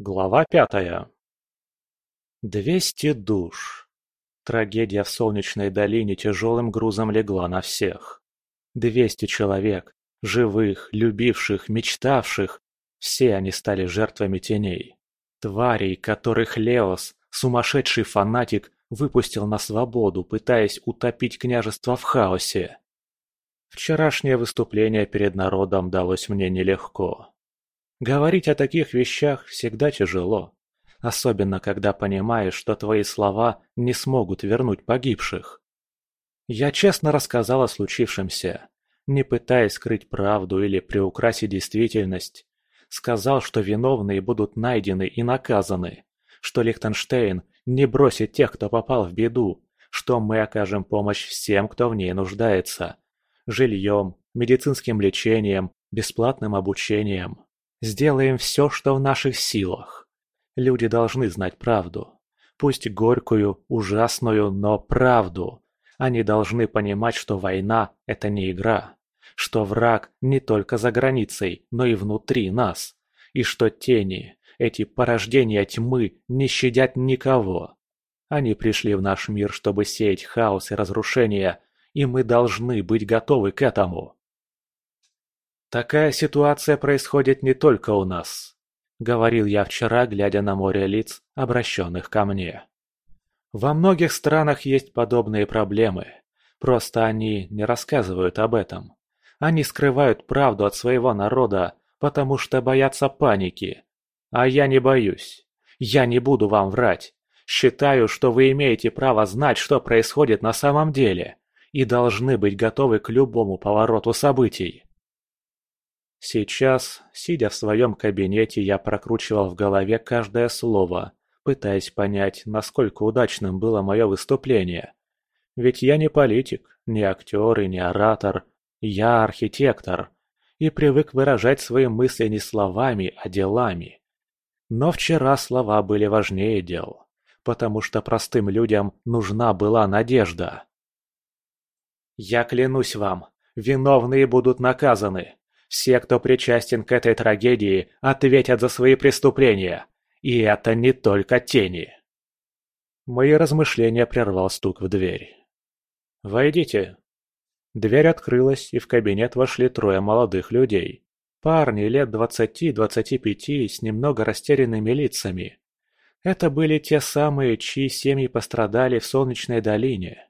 Глава пятая. Двести душ. Трагедия в Солнечной долине тяжелым грузом легла на всех. Двести человек, живых, любивших, мечтавших, все они стали жертвами теней. Тварей, которых Леос, сумасшедший фанатик, выпустил на свободу, пытаясь утопить княжество в хаосе. Вчерашнее выступление перед народом далось мне нелегко. Говорить о таких вещах всегда тяжело, особенно когда понимаешь, что твои слова не смогут вернуть погибших. Я честно рассказал о случившемся, не пытаясь скрыть правду или приукрасить действительность. Сказал, что виновные будут найдены и наказаны, что Лихтенштейн не бросит тех, кто попал в беду, что мы окажем помощь всем, кто в ней нуждается. Жильем, медицинским лечением, бесплатным обучением. Сделаем все, что в наших силах. Люди должны знать правду. Пусть горькую, ужасную, но правду. Они должны понимать, что война – это не игра. Что враг не только за границей, но и внутри нас. И что тени, эти порождения тьмы не щадят никого. Они пришли в наш мир, чтобы сеять хаос и разрушение, и мы должны быть готовы к этому. Такая ситуация происходит не только у нас, говорил я вчера, глядя на море лиц, обращенных ко мне. Во многих странах есть подобные проблемы, просто они не рассказывают об этом. Они скрывают правду от своего народа, потому что боятся паники, а я не боюсь. Я не буду вам врать. Считаю, что вы имеете право знать, что происходит на самом деле, и должны быть готовы к любому повороту событий. Сейчас, сидя в своем кабинете, я прокручивал в голове каждое слово, пытаясь понять, насколько удачным было мое выступление. Ведь я не политик, не актер и не оратор, я архитектор, и привык выражать свои мысли не словами, а делами. Но вчера слова были важнее дел, потому что простым людям нужна была надежда. «Я клянусь вам, виновные будут наказаны. Все, кто причастен к этой трагедии, ответят за свои преступления. И это не только тени». Мои размышления прервал стук в дверь. «Войдите». Дверь открылась, и в кабинет вошли трое молодых людей. Парни лет двадцати-двадцати пяти с немного растерянными лицами. Это были те самые, чьи семьи пострадали в Солнечной долине.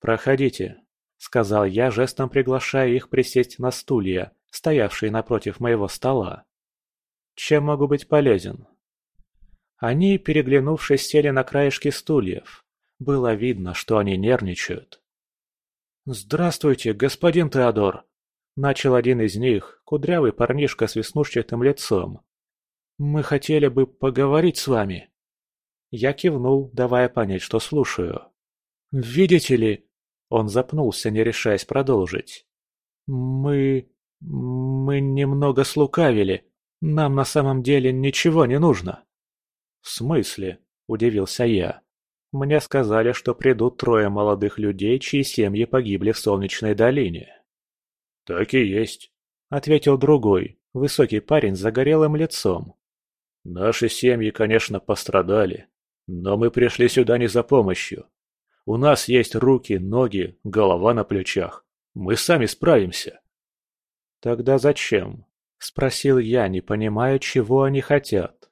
«Проходите», — сказал я, жестом приглашая их присесть на стулья, стоявшие напротив моего стола. «Чем могу быть полезен?» Они, переглянувшись, сели на краешки стульев. Было видно, что они нервничают. «Здравствуйте, господин Теодор!» Начал один из них, кудрявый парнишка с веснушчатым лицом. «Мы хотели бы поговорить с вами». Я кивнул, давая понять, что слушаю. «Видите ли...» Он запнулся, не решаясь продолжить. «Мы... мы немного слукавили. Нам на самом деле ничего не нужно». «В смысле?» – удивился я. «Мне сказали, что придут трое молодых людей, чьи семьи погибли в Солнечной долине». «Так и есть», — ответил другой, высокий парень с загорелым лицом. «Наши семьи, конечно, пострадали, но мы пришли сюда не за помощью. У нас есть руки, ноги, голова на плечах. Мы сами справимся». «Тогда зачем?» — спросил я, не понимая, чего они хотят.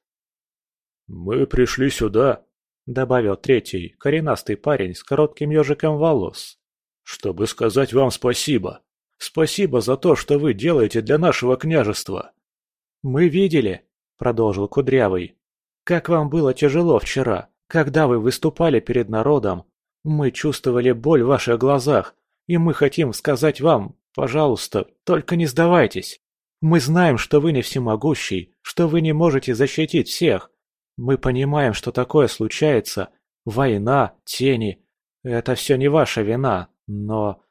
«Мы пришли сюда», — добавил третий, коренастый парень с коротким ежиком волос, — «чтобы сказать вам спасибо. Спасибо за то, что вы делаете для нашего княжества. Мы видели, продолжил Кудрявый, как вам было тяжело вчера, когда вы выступали перед народом. Мы чувствовали боль в ваших глазах, и мы хотим сказать вам, пожалуйста, только не сдавайтесь. Мы знаем, что вы не всемогущий, что вы не можете защитить всех. Мы понимаем, что такое случается. Война, тени. Это все не ваша вина, но...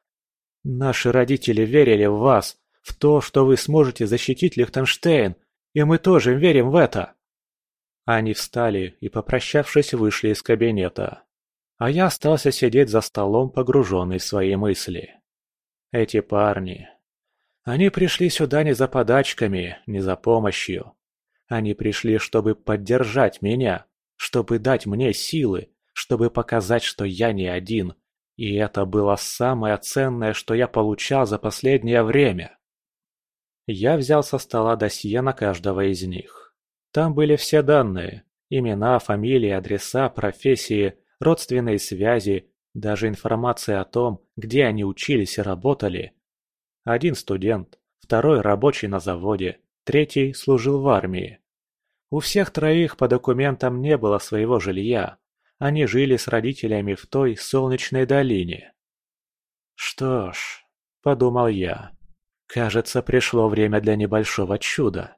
Наши родители верили в вас, в то, что вы сможете защитить Лихтенштейн, и мы тоже верим в это. Они встали и, попрощавшись, вышли из кабинета. А я остался сидеть за столом, погруженный в свои мысли. Эти парни... Они пришли сюда не за подачками, не за помощью. Они пришли, чтобы поддержать меня, чтобы дать мне силы, чтобы показать, что я не один. И это было самое ценное, что я получал за последнее время. Я взял со стола досье на каждого из них. Там были все данные. Имена, фамилии, адреса, профессии, родственные связи, даже информация о том, где они учились и работали. Один студент, второй рабочий на заводе, третий служил в армии. У всех троих по документам не было своего жилья. Они жили с родителями в той солнечной долине. «Что ж», — подумал я, — «кажется, пришло время для небольшого чуда».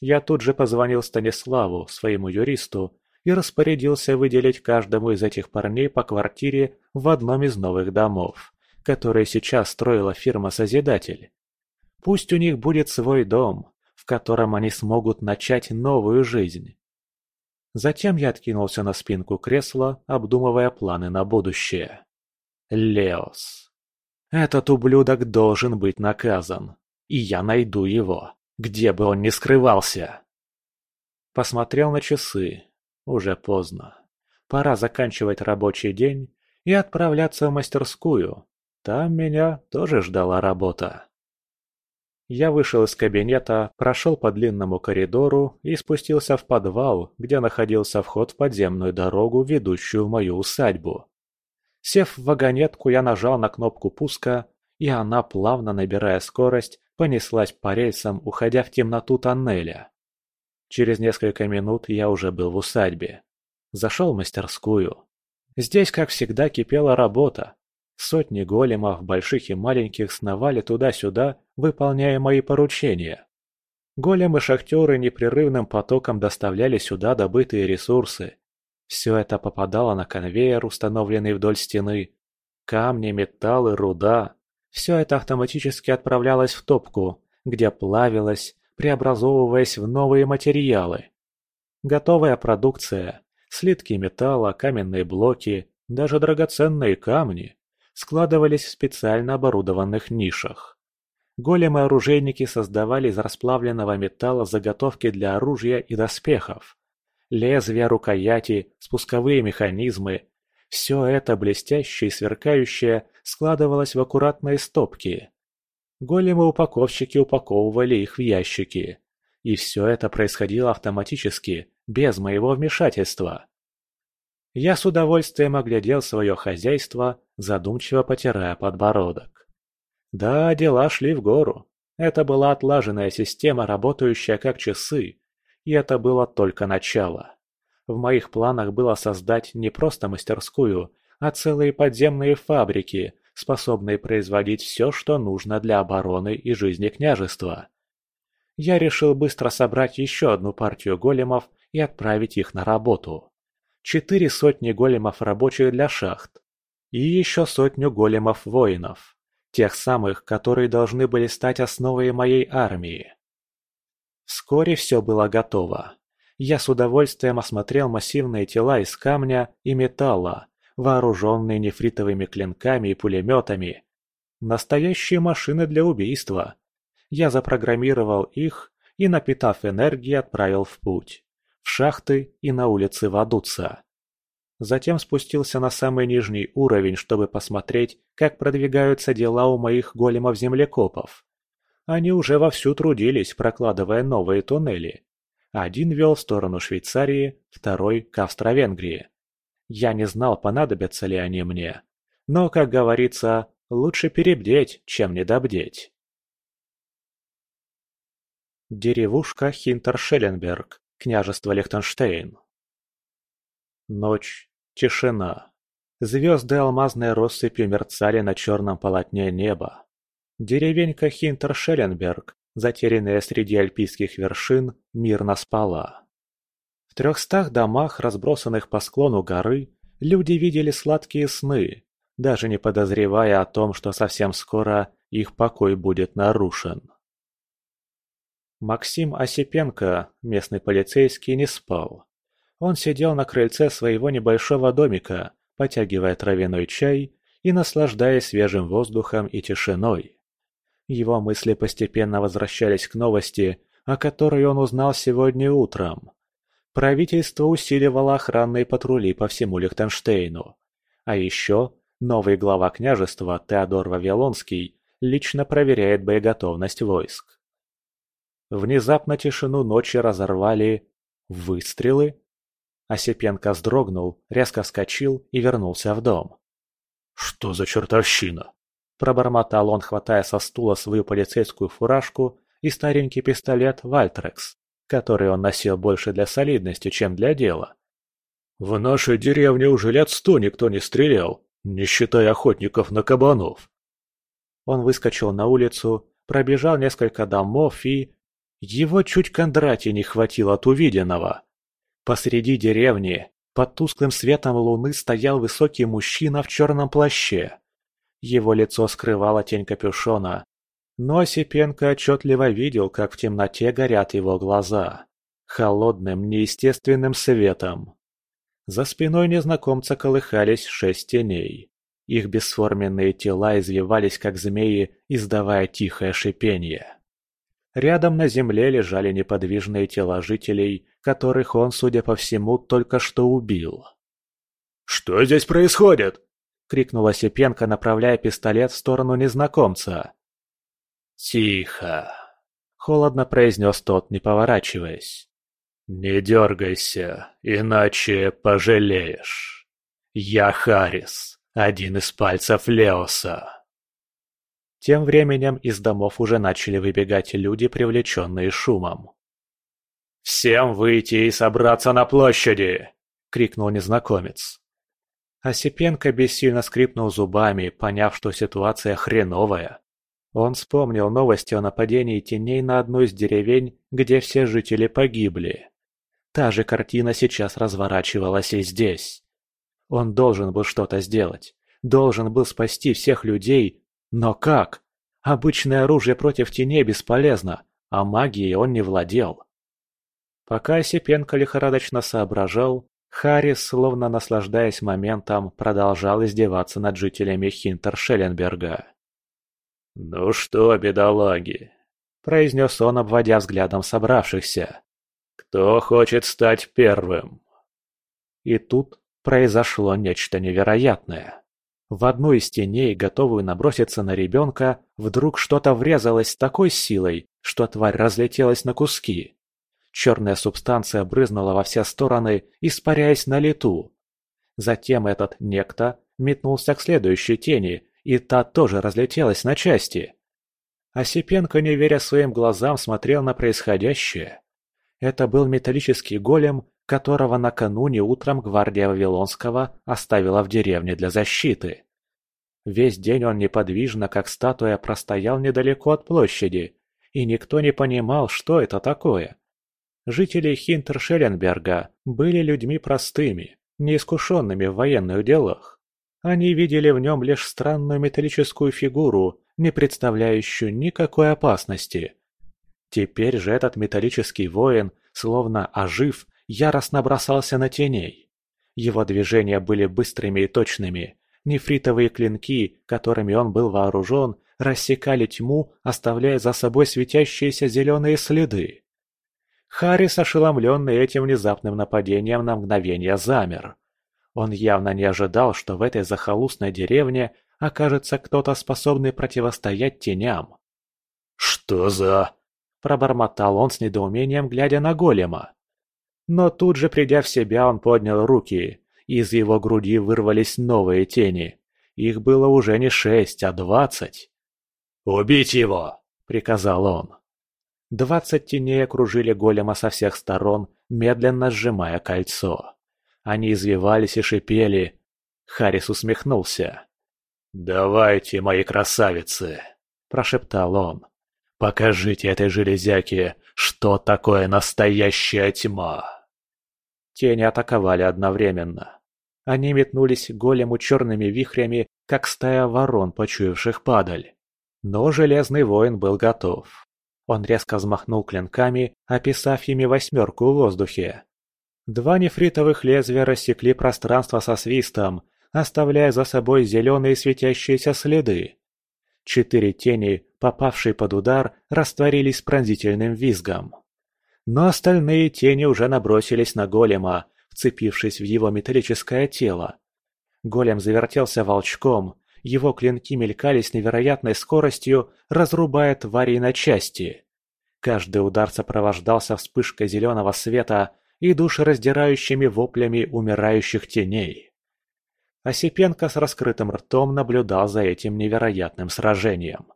Я тут же позвонил Станиславу, своему юристу, и распорядился выделить каждому из этих парней по квартире в одном из новых домов, которые сейчас строила фирма «Созидатель». Пусть у них будет свой дом, в котором они смогут начать новую жизнь. Затем я откинулся на спинку кресла, обдумывая планы на будущее. Леос. Этот ублюдок должен быть наказан. И я найду его, где бы он ни скрывался. Посмотрел на часы. Уже поздно. Пора заканчивать рабочий день и отправляться в мастерскую. Там меня тоже ждала работа. Я вышел из кабинета, прошел по длинному коридору и спустился в подвал, где находился вход в подземную дорогу, ведущую в мою усадьбу. Сев в вагонетку, я нажал на кнопку пуска, и она, плавно набирая скорость, понеслась по рельсам, уходя в темноту тоннеля. Через несколько минут я уже был в усадьбе. Зашел в мастерскую. Здесь, как всегда, кипела работа. Сотни големов, больших и маленьких, сновали туда-сюда, выполняя мои поручения. Големы-шахтеры непрерывным потоком доставляли сюда добытые ресурсы. Все это попадало на конвейер, установленный вдоль стены. Камни, металлы, руда. Все это автоматически отправлялось в топку, где плавилось, преобразовываясь в новые материалы. Готовая продукция, слитки металла, каменные блоки, даже драгоценные камни складывались в специально оборудованных нишах. Големы-оружейники создавали из расплавленного металла заготовки для оружия и доспехов. Лезвия, рукояти, спусковые механизмы – все это блестящее и сверкающее складывалось в аккуратные стопки. Големы-упаковщики упаковывали их в ящики. И все это происходило автоматически, без моего вмешательства. Я с удовольствием оглядел свое хозяйство, задумчиво потирая подбородок. Да, дела шли в гору. Это была отлаженная система, работающая как часы. И это было только начало. В моих планах было создать не просто мастерскую, а целые подземные фабрики, способные производить все, что нужно для обороны и жизни княжества. Я решил быстро собрать еще одну партию големов и отправить их на работу. Четыре сотни големов рабочих для шахт. И еще сотню големов-воинов. Тех самых, которые должны были стать основой моей армии. Вскоре все было готово. Я с удовольствием осмотрел массивные тела из камня и металла, вооруженные нефритовыми клинками и пулеметами. Настоящие машины для убийства. Я запрограммировал их и, напитав энергией, отправил в путь. В шахты и на улицы Вадуца. Затем спустился на самый нижний уровень, чтобы посмотреть, как продвигаются дела у моих големов-землекопов. Они уже вовсю трудились, прокладывая новые туннели. Один вел в сторону Швейцарии, второй – к Австро-Венгрии. Я не знал, понадобятся ли они мне. Но, как говорится, лучше перебдеть, чем недобдеть. Деревушка Хинтершелленберг, княжество Лихтенштейн. Ночь, тишина. Звезды алмазной россыпью мерцали на черном полотне неба. Деревенька Хинтершелленберг, затерянная среди альпийских вершин, мирно спала. В трехстах домах, разбросанных по склону горы, люди видели сладкие сны, даже не подозревая о том, что совсем скоро их покой будет нарушен. Максим Осипенко, местный полицейский, не спал. Он сидел на крыльце своего небольшого домика, потягивая травяной чай и наслаждаясь свежим воздухом и тишиной. Его мысли постепенно возвращались к новости, о которой он узнал сегодня утром. Правительство усиливало охранные патрули по всему Лихтенштейну. А еще новый глава княжества Теодор Вавилонский лично проверяет боеготовность войск. Внезапно тишину ночи разорвали выстрелы. Осипенко вздрогнул, резко вскочил и вернулся в дом. «Что за чертовщина?» Пробормотал он, хватая со стула свою полицейскую фуражку и старенький пистолет «Вальтрекс», который он носил больше для солидности, чем для дела. «В нашей деревне уже лет сто никто не стрелял, не считая охотников на кабанов». Он выскочил на улицу, пробежал несколько домов и... Его чуть Кондратий не хватило от увиденного. Посреди деревни, под тусклым светом луны, стоял высокий мужчина в черном плаще. Его лицо скрывала тень капюшона, но Осипенко отчетливо видел, как в темноте горят его глаза. Холодным, неестественным светом. За спиной незнакомца колыхались шесть теней. Их бесформенные тела извивались, как змеи, издавая тихое шипение. Рядом на земле лежали неподвижные тела жителей, которых он, судя по всему, только что убил. «Что здесь происходит?» — крикнул Осипенко, направляя пистолет в сторону незнакомца. «Тихо!» — холодно произнес тот, не поворачиваясь. «Не дергайся, иначе пожалеешь. Я Харрис, один из пальцев Леоса». Тем временем из домов уже начали выбегать люди, привлеченные шумом. «Всем выйти и собраться на площади!» — крикнул незнакомец. Осипенко бессильно скрипнул зубами, поняв, что ситуация хреновая. Он вспомнил новости о нападении теней на одну из деревень, где все жители погибли. Та же картина сейчас разворачивалась и здесь. Он должен был что-то сделать. Должен был спасти всех людей. Но как? Обычное оружие против теней бесполезно, а магией он не владел. Пока Осипенко лихорадочно соображал, Харрис, словно наслаждаясь моментом, продолжал издеваться над жителями Хинтер-Шелленберга. «Ну что, бедолаги?» – произнес он, обводя взглядом собравшихся. «Кто хочет стать первым?» И тут произошло нечто невероятное. В одну из теней, готовую наброситься на ребенка, вдруг что-то врезалось с такой силой, что тварь разлетелась на куски. Черная субстанция брызнула во все стороны, испаряясь на лету. Затем этот некто метнулся к следующей тени, и та тоже разлетелась на части. Осипенко, не веря своим глазам, смотрел на происходящее. Это был металлический голем, которого накануне утром гвардия Вавилонского оставила в деревне для защиты. Весь день он неподвижно, как статуя, простоял недалеко от площади, и никто не понимал, что это такое. Жители Хинтершелленберга были людьми простыми, неискушенными в военных делах. Они видели в нем лишь странную металлическую фигуру, не представляющую никакой опасности. Теперь же этот металлический воин, словно ожив, яростно бросался на теней. Его движения были быстрыми и точными. Нефритовые клинки, которыми он был вооружен, рассекали тьму, оставляя за собой светящиеся зеленые следы. Харрис, ошеломленный этим внезапным нападением, на мгновение замер. Он явно не ожидал, что в этой захолустной деревне окажется кто-то способный противостоять теням. «Что за...» – пробормотал он с недоумением, глядя на голема. Но тут же, придя в себя, он поднял руки, и из его груди вырвались новые тени. Их было уже не шесть, а двадцать. «Убить его!» – приказал он. Двадцать теней окружили голема со всех сторон, медленно сжимая кольцо. Они извивались и шипели. Харрис усмехнулся. «Давайте, мои красавицы!» – прошептал он. «Покажите этой железяке, что такое настоящая тьма!» Тени атаковали одновременно. Они метнулись голему черными вихрями, как стая ворон, почуявших падаль. Но Железный воин был готов. Он резко взмахнул клинками, описав ими восьмерку в воздухе. Два нефритовых лезвия рассекли пространство со свистом, оставляя за собой зеленые светящиеся следы. Четыре тени, попавшие под удар, растворились пронзительным визгом. Но остальные тени уже набросились на голема, вцепившись в его металлическое тело. Голем завертелся волчком, его клинки мелькали с невероятной скоростью, разрубая тварей на части. Каждый удар сопровождался вспышкой зеленого света и душераздирающими воплями умирающих теней. Осипенко с раскрытым ртом наблюдал за этим невероятным сражением.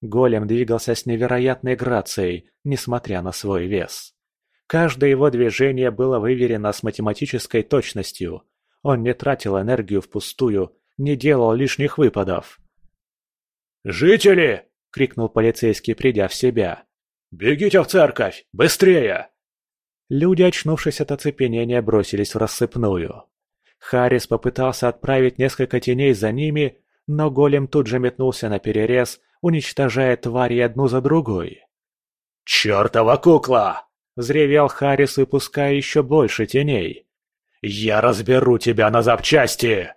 Голем двигался с невероятной грацией, несмотря на свой вес. Каждое его движение было выверено с математической точностью. Он не тратил энергию впустую, не делал лишних выпадов. «Жители!» — крикнул полицейский, придя в себя. «Бегите в церковь! Быстрее!» Люди, очнувшись от оцепенения, бросились в рассыпную. Харрис попытался отправить несколько теней за ними, но голем тут же метнулся на перерез, уничтожая твари одну за другой. «Чёртова кукла!» — взревел Харрис, выпуская еще больше теней. «Я разберу тебя на запчасти!»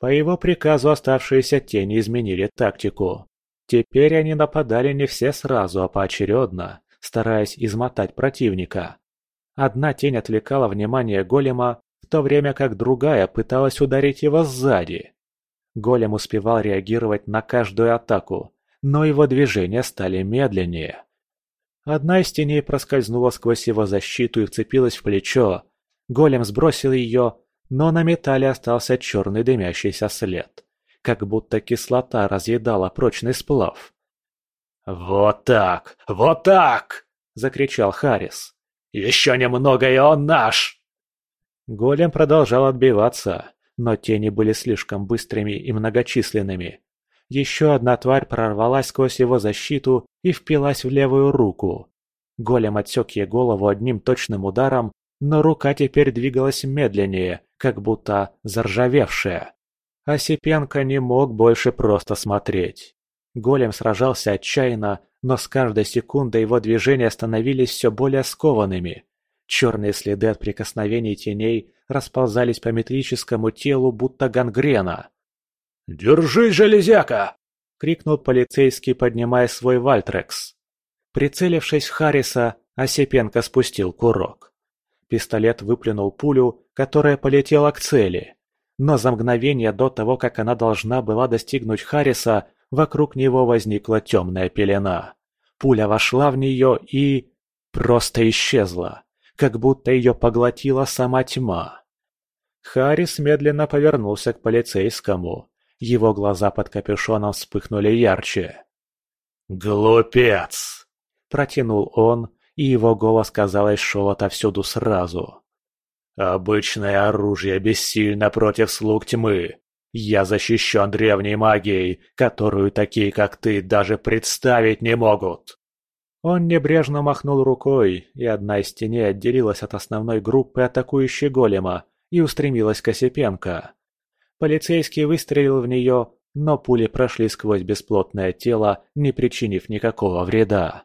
По его приказу оставшиеся тени изменили тактику. Теперь они нападали не все сразу, а поочередно, стараясь измотать противника. Одна тень отвлекала внимание голема, в то время как другая пыталась ударить его сзади. Голем успевал реагировать на каждую атаку, но его движения стали медленнее. Одна из теней проскользнула сквозь его защиту и вцепилась в плечо. Голем сбросил ее, но на металле остался черный дымящийся след, как будто кислота разъедала прочный сплав. «Вот так! Вот так!» – закричал Харрис. «Еще немного, и он наш!» Голем продолжал отбиваться, но тени были слишком быстрыми и многочисленными. Еще одна тварь прорвалась сквозь его защиту и впилась в левую руку. Голем отсек ей голову одним точным ударом, но рука теперь двигалась медленнее, как будто заржавевшая. Осипенко не мог больше просто смотреть. Голем сражался отчаянно, но с каждой секундой его движения становились все более скованными. Черные следы от прикосновений теней расползались по метрическому телу, будто гангрена. «Держись, железяка!» — крикнул полицейский, поднимая свой вальтрекс. Прицелившись в Харриса, Осипенко спустил курок. Пистолет выплюнул пулю, которая полетела к цели. Но за мгновение до того, как она должна была достигнуть Харриса, вокруг него возникла темная пелена. Пуля вошла в нее и... просто исчезла, как будто ее поглотила сама тьма. Харрис медленно повернулся к полицейскому. Его глаза под капюшоном вспыхнули ярче. «Глупец!» – протянул он, и его голос, казалось, шел отовсюду сразу. «Обычное оружие бессильно против слуг тьмы. Я защищен древней магией, которую такие, как ты, даже представить не могут!» Он небрежно махнул рукой, и одна из теней отделилась от основной группы атакующей голема и устремилась к Осипенко. Полицейский выстрелил в нее, но пули прошли сквозь бесплотное тело, не причинив никакого вреда.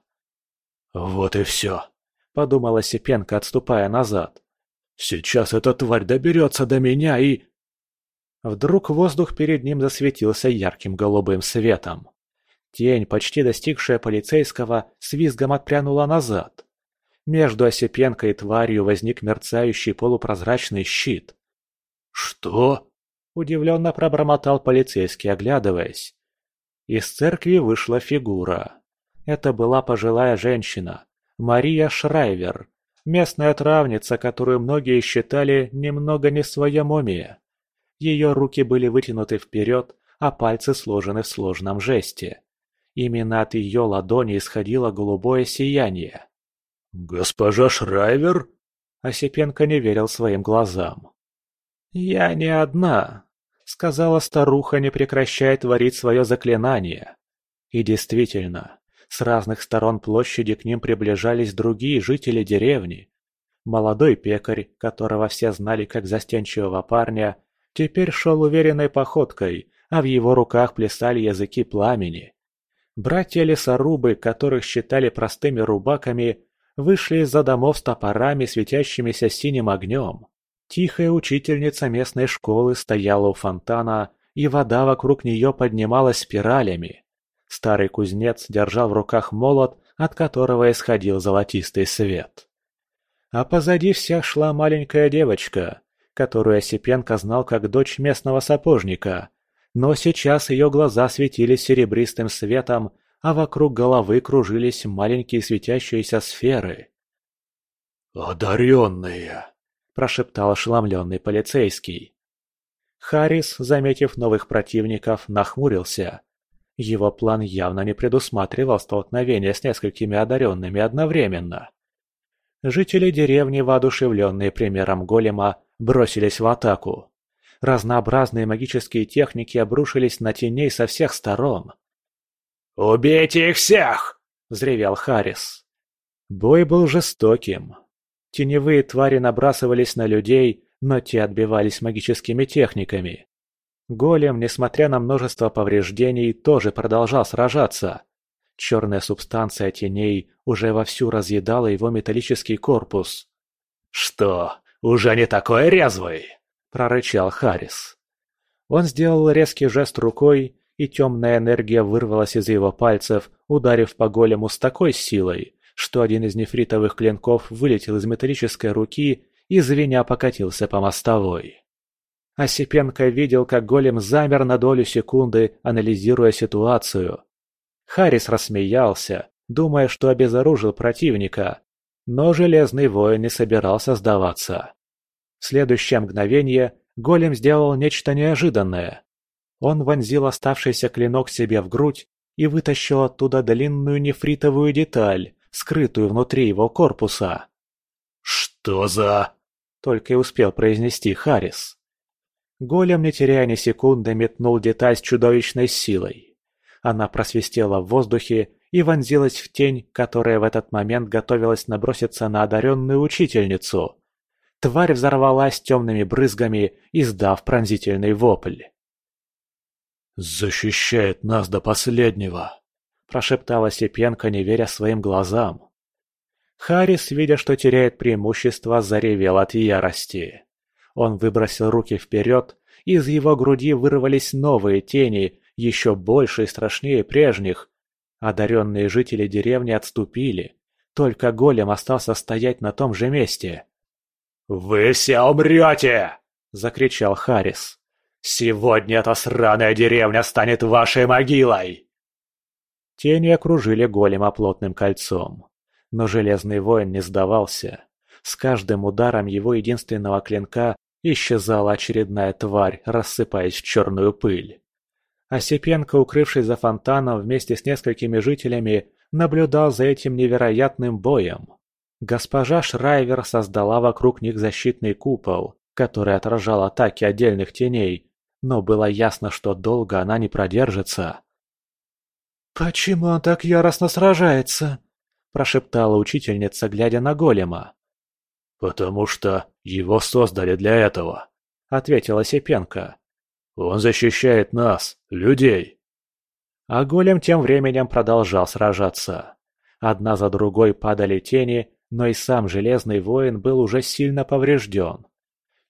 «Вот и все», — подумала Сипенко, отступая назад. «Сейчас эта тварь доберется до меня и...» Вдруг воздух перед ним засветился ярким голубым светом. Тень, почти достигшая полицейского, с визгом отпрянула назад. Между Осипенко и тварью возник мерцающий полупрозрачный щит. «Что?» – удивленно пробормотал полицейский, оглядываясь. Из церкви вышла фигура. Это была пожилая женщина, Мария Шрайвер, местная травница, которую многие считали немного не в своем уме. Ее руки были вытянуты вперед, а пальцы сложены в сложном жесте. Именно от ее ладони исходило голубое сияние. «Госпожа Шрайвер?» Осипенко не верил своим глазам. «Я не одна», — сказала старуха, не прекращая творить свое заклинание. И действительно, с разных сторон площади к ним приближались другие жители деревни. Молодой пекарь, которого все знали как застенчивого парня, теперь шел уверенной походкой, а в его руках плясали языки пламени. Братья-лесорубы, которых считали простыми рубаками, вышли из-за домов с топорами, светящимися синим огнем. Тихая учительница местной школы стояла у фонтана, и вода вокруг нее поднималась спиралями. Старый кузнец держал в руках молот, от которого исходил золотистый свет. А позади всех шла маленькая девочка, которую Осипенко знал как дочь местного сапожника, но сейчас ее глаза светились серебристым светом, а вокруг головы кружились маленькие светящиеся сферы. «Одаренные!» – прошептал ошеломленный полицейский. Харрис, заметив новых противников, нахмурился. Его план явно не предусматривал столкновения с несколькими одаренными одновременно. Жители деревни, воодушевленные примером голема, бросились в атаку. Разнообразные магические техники обрушились на теней со всех сторон. «Убейте их всех!» – взревел Харрис. Бой был жестоким. Теневые твари набрасывались на людей, но те отбивались магическими техниками. Голем, несмотря на множество повреждений, тоже продолжал сражаться. Черная субстанция теней уже вовсю разъедала его металлический корпус. «Что, уже не такой резвый?» – прорычал Харрис. Он сделал резкий жест рукой, и темная энергия вырвалась из его пальцев, ударив по голему с такой силой, что один из нефритовых клинков вылетел из металлической руки и звеня покатился по мостовой. Осипенко видел, как голем замер на долю секунды, анализируя ситуацию. Харрис рассмеялся, думая, что обезоружил противника, но Железный Воин не собирался сдаваться. В следующее мгновение голем сделал нечто неожиданное. Он вонзил оставшийся клинок себе в грудь и вытащил оттуда длинную нефритовую деталь, скрытую внутри его корпуса. «Что за...» — только и успел произнести Харрис. Голем, не теряя ни секунды, метнул деталь с чудовищной силой. Она просвистела в воздухе и вонзилась в тень, которая в этот момент готовилась наброситься на одаренную учительницу. Тварь взорвалась темными брызгами, издав пронзительный вопль. «Защищает нас до последнего!» – прошептала Сипенко, не веря своим глазам. Харрис, видя, что теряет преимущество, заревел от ярости. Он выбросил руки вперед, и из его груди вырвались новые тени, еще больше и страшнее прежних. Одаренные жители деревни отступили. Только голем остался стоять на том же месте. «Вы все умрете!» – закричал Харрис. «Сегодня эта сраная деревня станет вашей могилой!» Тени окружили голема плотным кольцом. Но Железный Воин не сдавался. С каждым ударом его единственного клинка исчезала очередная тварь, рассыпаясь в черную пыль. Осипенко, укрывшись за фонтаном вместе с несколькими жителями, наблюдал за этим невероятным боем. Госпожа Шрайвер создала вокруг них защитный купол, который отражал атаки отдельных теней, но было ясно, что долго она не продержится. «Почему он так яростно сражается?» – прошептала учительница, глядя на голема. «Потому что его создали для этого», – ответила Сипенко. «Он защищает нас, людей». А голем тем временем продолжал сражаться. Одна за другой падали тени, но и сам Железный Воин был уже сильно поврежден.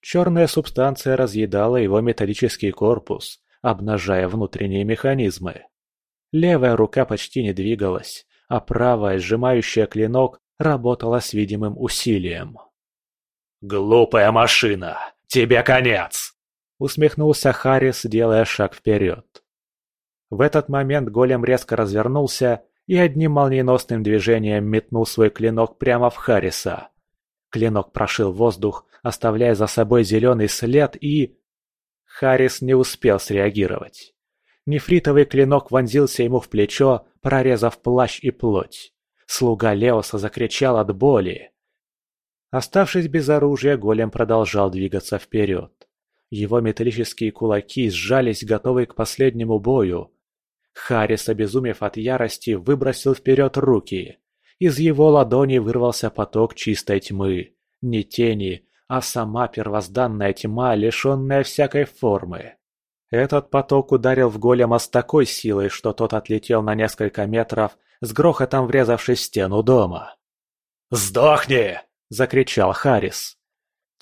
Черная субстанция разъедала его металлический корпус, обнажая внутренние механизмы. Левая рука почти не двигалась, а правая, сжимающая клинок, работала с видимым усилием. «Глупая машина! Тебе конец!» Усмехнулся Харрис, делая шаг вперед. В этот момент голем резко развернулся и одним молниеносным движением метнул свой клинок прямо в Харриса. Клинок прошил воздух, оставляя за собой зеленый след и... Харрис не успел среагировать. Нефритовый клинок вонзился ему в плечо, прорезав плащ и плоть. Слуга Леоса закричал от боли. Оставшись без оружия, голем продолжал двигаться вперед. Его металлические кулаки сжались, готовые к последнему бою. Харрис, обезумев от ярости, выбросил вперед руки. Из его ладони вырвался поток чистой тьмы. Не тени, а сама первозданная тьма, лишенная всякой формы. Этот поток ударил в голема с такой силой, что тот отлетел на несколько метров, с грохотом врезавшись в стену дома. «Сдохни!» – закричал Харрис.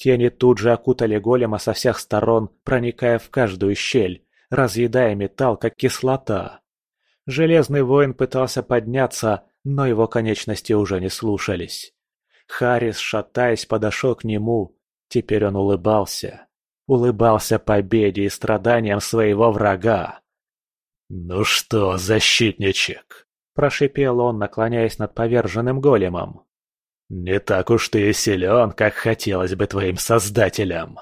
Тени тут же окутали голема со всех сторон, проникая в каждую щель, разъедая металл, как кислота. Железный воин пытался подняться, но его конечности уже не слушались. Харрис, шатаясь, подошел к нему. Теперь он улыбался. Улыбался победе и страданиям своего врага. «Ну что, защитничек?» – прошипел он, наклоняясь над поверженным големом. «Не так уж ты силен, как хотелось бы твоим создателям!»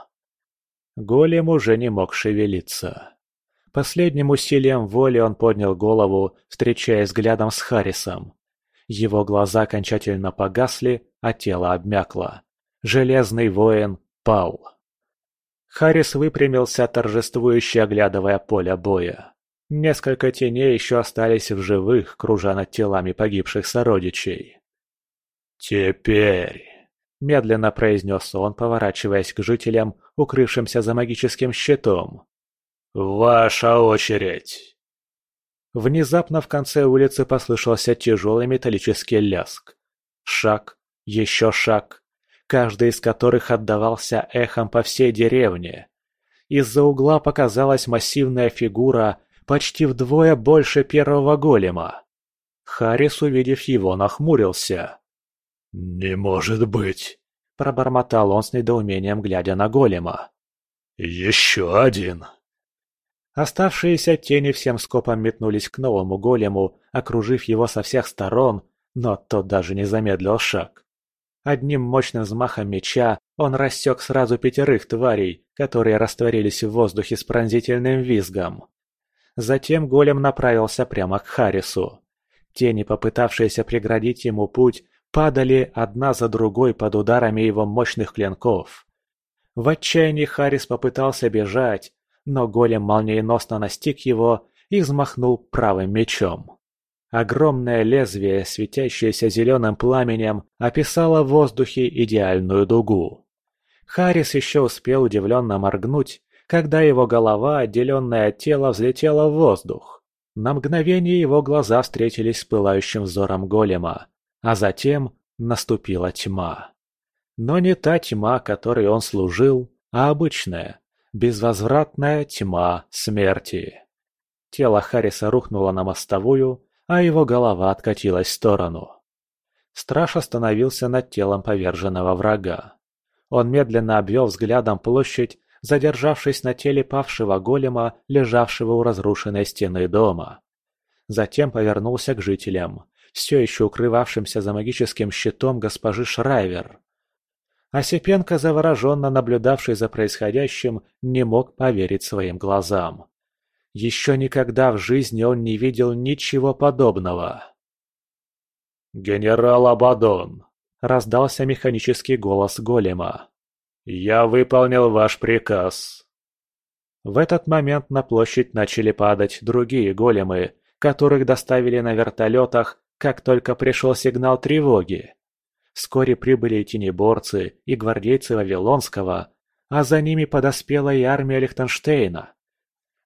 Голем уже не мог шевелиться. Последним усилием воли он поднял голову, встречаясь взглядом с Харрисом. Его глаза окончательно погасли, а тело обмякло. Железный воин пал. Харрис выпрямился, торжествующе оглядывая поле боя. Несколько теней еще остались в живых, кружа над телами погибших сородичей. «Теперь», — медленно произнес он, поворачиваясь к жителям, укрывшимся за магическим щитом. «Ваша очередь!» Внезапно в конце улицы послышался тяжелый металлический ляск. Шаг, еще шаг, каждый из которых отдавался эхом по всей деревне. Из-за угла показалась массивная фигура, почти вдвое больше первого голема. Харрис, увидев его, нахмурился. «Не может быть!» – пробормотал он с недоумением, глядя на голема. «Еще один!» Оставшиеся тени всем скопом метнулись к новому голему, окружив его со всех сторон, но тот даже не замедлил шаг. Одним мощным взмахом меча он рассек сразу пятерых тварей, которые растворились в воздухе с пронзительным визгом. Затем голем направился прямо к Харрису. Тени, попытавшиеся преградить ему путь, падали одна за другой под ударами его мощных клинков. В отчаянии Харрис попытался бежать, но голем молниеносно настиг его и взмахнул правым мечом. Огромное лезвие, светящееся зеленым пламенем, описало в воздухе идеальную дугу. Харрис еще успел удивленно моргнуть, когда его голова, отделенная от тела, взлетела в воздух. На мгновение его глаза встретились с пылающим взором голема, а затем наступила тьма. Но не та тьма, которой он служил, а обычная, безвозвратная тьма смерти. Тело Харриса рухнуло на мостовую, а его голова откатилась в сторону. Страж остановился над телом поверженного врага. Он медленно обвел взглядом площадь, задержавшись на теле павшего голема, лежавшего у разрушенной стены дома. Затем повернулся к жителям, все еще укрывавшимся за магическим щитом госпожи Шрайвер. Осипенко, завороженно наблюдавший за происходящим, не мог поверить своим глазам. Еще никогда в жизни он не видел ничего подобного. «Генерал Абадон!» – раздался механический голос голема. «Я выполнил ваш приказ!» В этот момент на площадь начали падать другие големы, которых доставили на вертолетах, как только пришел сигнал тревоги. Вскоре прибыли тенеборцы, и гвардейцы Вавилонского, а за ними подоспела и армия Лихтенштейна.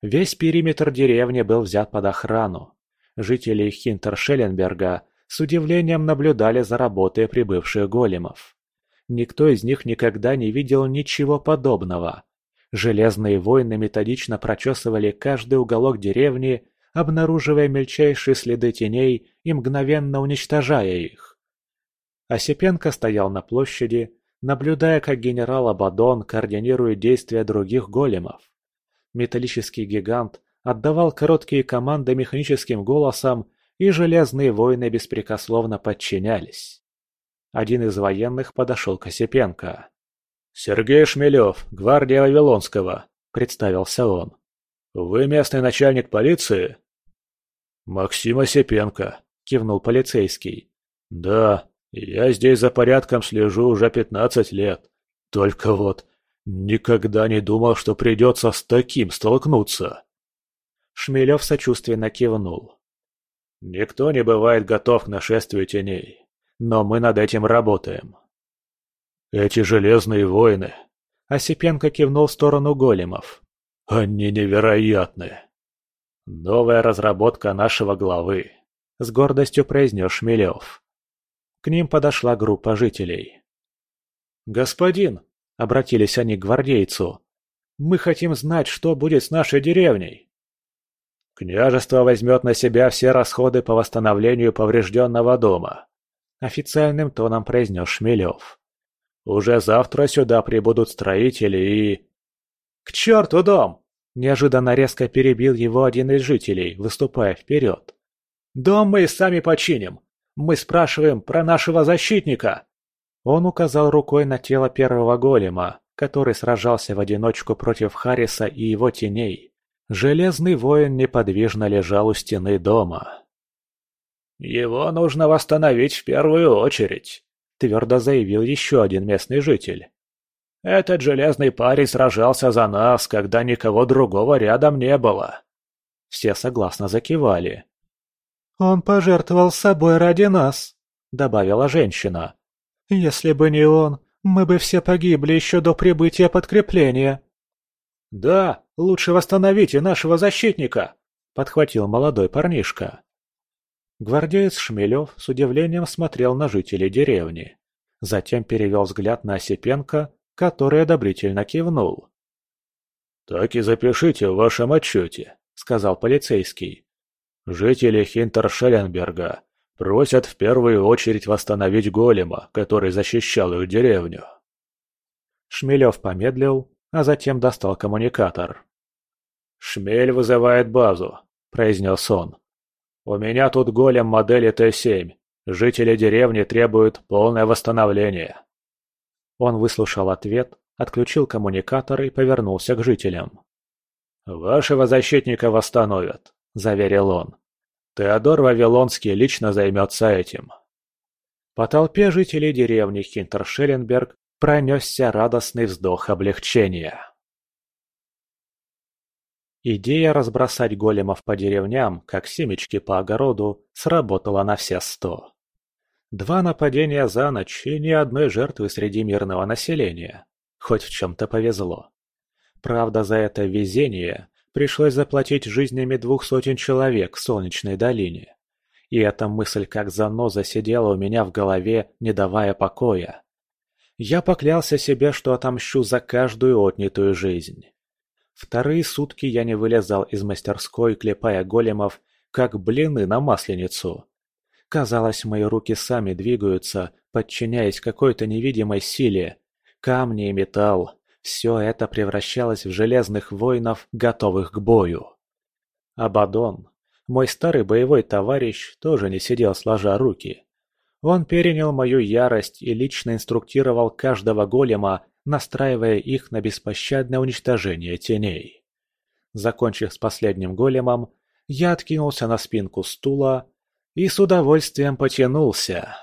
Весь периметр деревни был взят под охрану. Жители Хинтершелленберга с удивлением наблюдали за работой прибывших големов. Никто из них никогда не видел ничего подобного. Железные воины методично прочесывали каждый уголок деревни, обнаруживая мельчайшие следы теней и мгновенно уничтожая их. Осипенко стоял на площади, наблюдая, как генерал Абадон координирует действия других големов. Металлический гигант отдавал короткие команды механическим голосом, и железные воины беспрекословно подчинялись. Один из военных подошел к Осипенко. «Сергей Шмелев, гвардия Вавилонского», — представился он. «Вы местный начальник полиции?» «Максим Осипенко», — кивнул полицейский. «Да, я здесь за порядком слежу уже пятнадцать лет. Только вот никогда не думал, что придется с таким столкнуться. Шмелев сочувственно кивнул. Никто не бывает готов к нашествию теней, но мы над этим работаем. Эти железные воины... Осипенко кивнул в сторону големов. Они невероятны. Новая разработка нашего главы, с гордостью произнес Шмелев. К ним подошла группа жителей. «Господин!» – обратились они к гвардейцу. «Мы хотим знать, что будет с нашей деревней!» Княжество возьмет на себя все расходы по восстановлению поврежденного дома», – официальным тоном произнес Шмелев. «Уже завтра сюда прибудут строители и...» «К черту дом!» – неожиданно резко перебил его один из жителей, выступая вперед. «Дом мы сами починим. Мы спрашиваем про нашего защитника!» Он указал рукой на тело первого голема, который сражался в одиночку против Харриса и его теней. Железный воин неподвижно лежал у стены дома. «Его нужно восстановить в первую очередь», — твердо заявил еще один местный житель. «Этот железный парень сражался за нас, когда никого другого рядом не было». Все согласно закивали. «Он пожертвовал собой ради нас», — добавила женщина. «Если бы не он, мы бы все погибли еще до прибытия подкрепления». «Да, лучше восстановите нашего защитника», — подхватил молодой парнишка. Гвардеец Шмелев с удивлением смотрел на жителей деревни. Затем перевел взгляд на Осипенко, который одобрительно кивнул. «Так и запишите в вашем отчете», — сказал полицейский. «Жители Хинтершелленберга просят в первую очередь восстановить голема, который защищал их деревню». Шмелев помедлил, а затем достал коммуникатор. «Шмель вызывает базу», — произнес он. «У меня тут голем модели Т-7. Жители деревни требуют полное восстановление». Он выслушал ответ, отключил коммуникатор и повернулся к жителям. «Вашего защитника восстановят», – заверил он. «Теодор Вавилонский лично займется этим». По толпе жителей деревни Хинтершелленберг пронесся радостный вздох облегчения. Идея разбросать големов по деревням, как семечки по огороду, сработала на все сто. Два нападения за ночь и ни одной жертвы среди мирного населения. Хоть в чем-то повезло. Правда, за это везение пришлось заплатить жизнями двух сотен человек в Солнечной долине. И эта мысль как заноза сидела у меня в голове, не давая покоя. Я поклялся себе, что отомщу за каждую отнятую жизнь. Вторые сутки я не вылезал из мастерской, клепая големов, как блины на масленицу. Казалось, мои руки сами двигаются, подчиняясь какой-то невидимой силе. Камни и металл, все это превращалось в железных воинов, готовых к бою. Абадон, мой старый боевой товарищ, тоже не сидел сложа руки. Он перенял мою ярость и лично инструктировал каждого голема, настраивая их на беспощадное уничтожение теней. Закончив с последним големом, я откинулся на спинку стула и с удовольствием потянулся.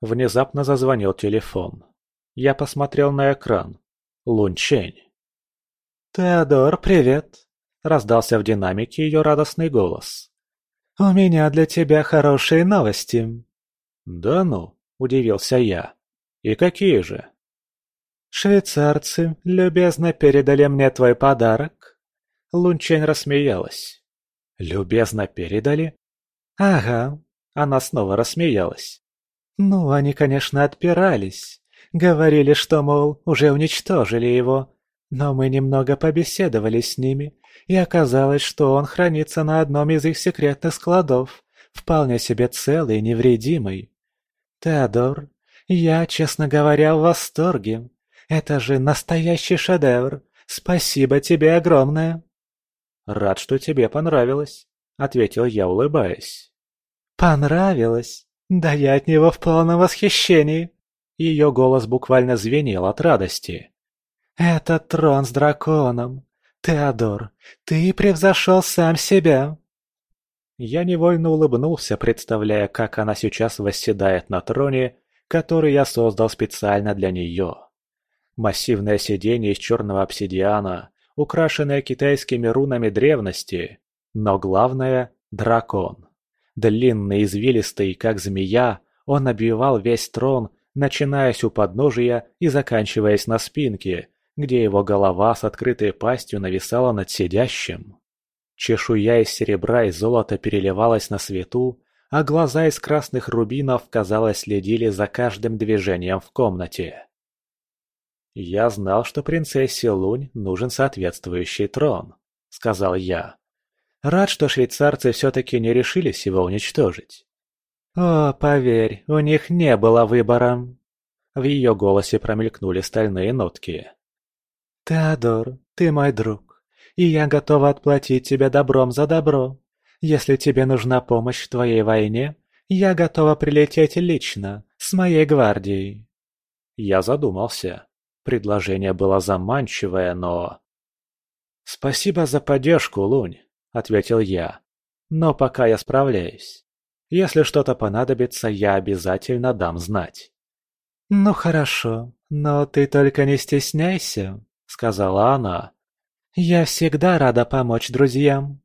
Внезапно зазвонил телефон. Я посмотрел на экран. Лунчень. «Теодор, привет!» – раздался в динамике ее радостный голос. «У меня для тебя хорошие новости!» «Да ну!» – удивился я. «И какие же?» «Швейцарцы любезно передали мне твой подарок!» Лунчень рассмеялась. «Любезно передали?» «Ага!» Она снова рассмеялась. «Ну, они, конечно, отпирались. Говорили, что, мол, уже уничтожили его. Но мы немного побеседовали с ними, и оказалось, что он хранится на одном из их секретных складов, вполне себе целый и невредимый. Теодор, я, честно говоря, в восторге. Это же настоящий шедевр. Спасибо тебе огромное. Рад, что тебе понравилось, ответил я, улыбаясь. Понравилось? Да я от него в полном восхищении. Ее голос буквально звенел от радости. «Это трон с драконом. Теодор, ты превзошел сам себя!» Я невольно улыбнулся, представляя, как она сейчас восседает на троне, который я создал специально для нее. Массивное сиденье из черного обсидиана, украшенное китайскими рунами древности, но главное – дракон. Длинный, извилистый, как змея, он обвивал весь трон начинаясь у подножия и заканчиваясь на спинке, где его голова с открытой пастью нависала над сидящим. Чешуя из серебра и золота переливалась на свету, а глаза из красных рубинов, казалось, следили за каждым движением в комнате. «Я знал, что принцессе Лунь нужен соответствующий трон», — сказал я. Рад, что швейцарцы все-таки не решились его уничтожить. О, поверь, у них не было выбора. В ее голосе промелькнули стальные нотки. «Теодор, ты мой друг, и я готова отплатить тебе добром за добро. Если тебе нужна помощь в твоей войне, я готова прилететь лично, с моей гвардией». Я задумался. Предложение было заманчивое, но... «Спасибо за поддержку, Лунь», — ответил я. «Но пока я справляюсь. Если что-то понадобится, я обязательно дам знать». «Ну хорошо, но ты только не стесняйся», — сказала она. «Я всегда рада помочь друзьям».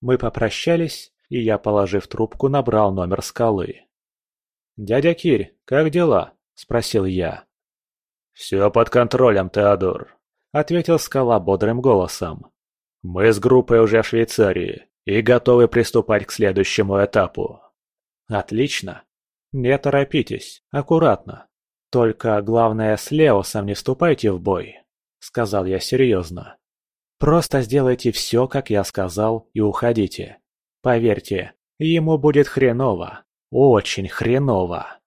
Мы попрощались, и я, положив трубку, набрал номер скалы. «Дядя Кирь, как дела?» – спросил я. «Все под контролем, Теодор», – ответил скала бодрым голосом. «Мы с группой уже в Швейцарии и готовы приступать к следующему этапу». «Отлично. Не торопитесь, аккуратно. Только главное, с Леосом не вступайте в бой», – сказал я серьезно. «Просто сделайте все, как я сказал, и уходите. Поверьте, ему будет хреново. Очень хреново».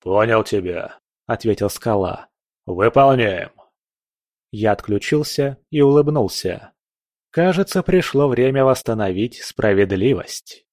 «Понял тебя», — ответил скала. «Выполняем». Я отключился и улыбнулся. Кажется, пришло время восстановить справедливость.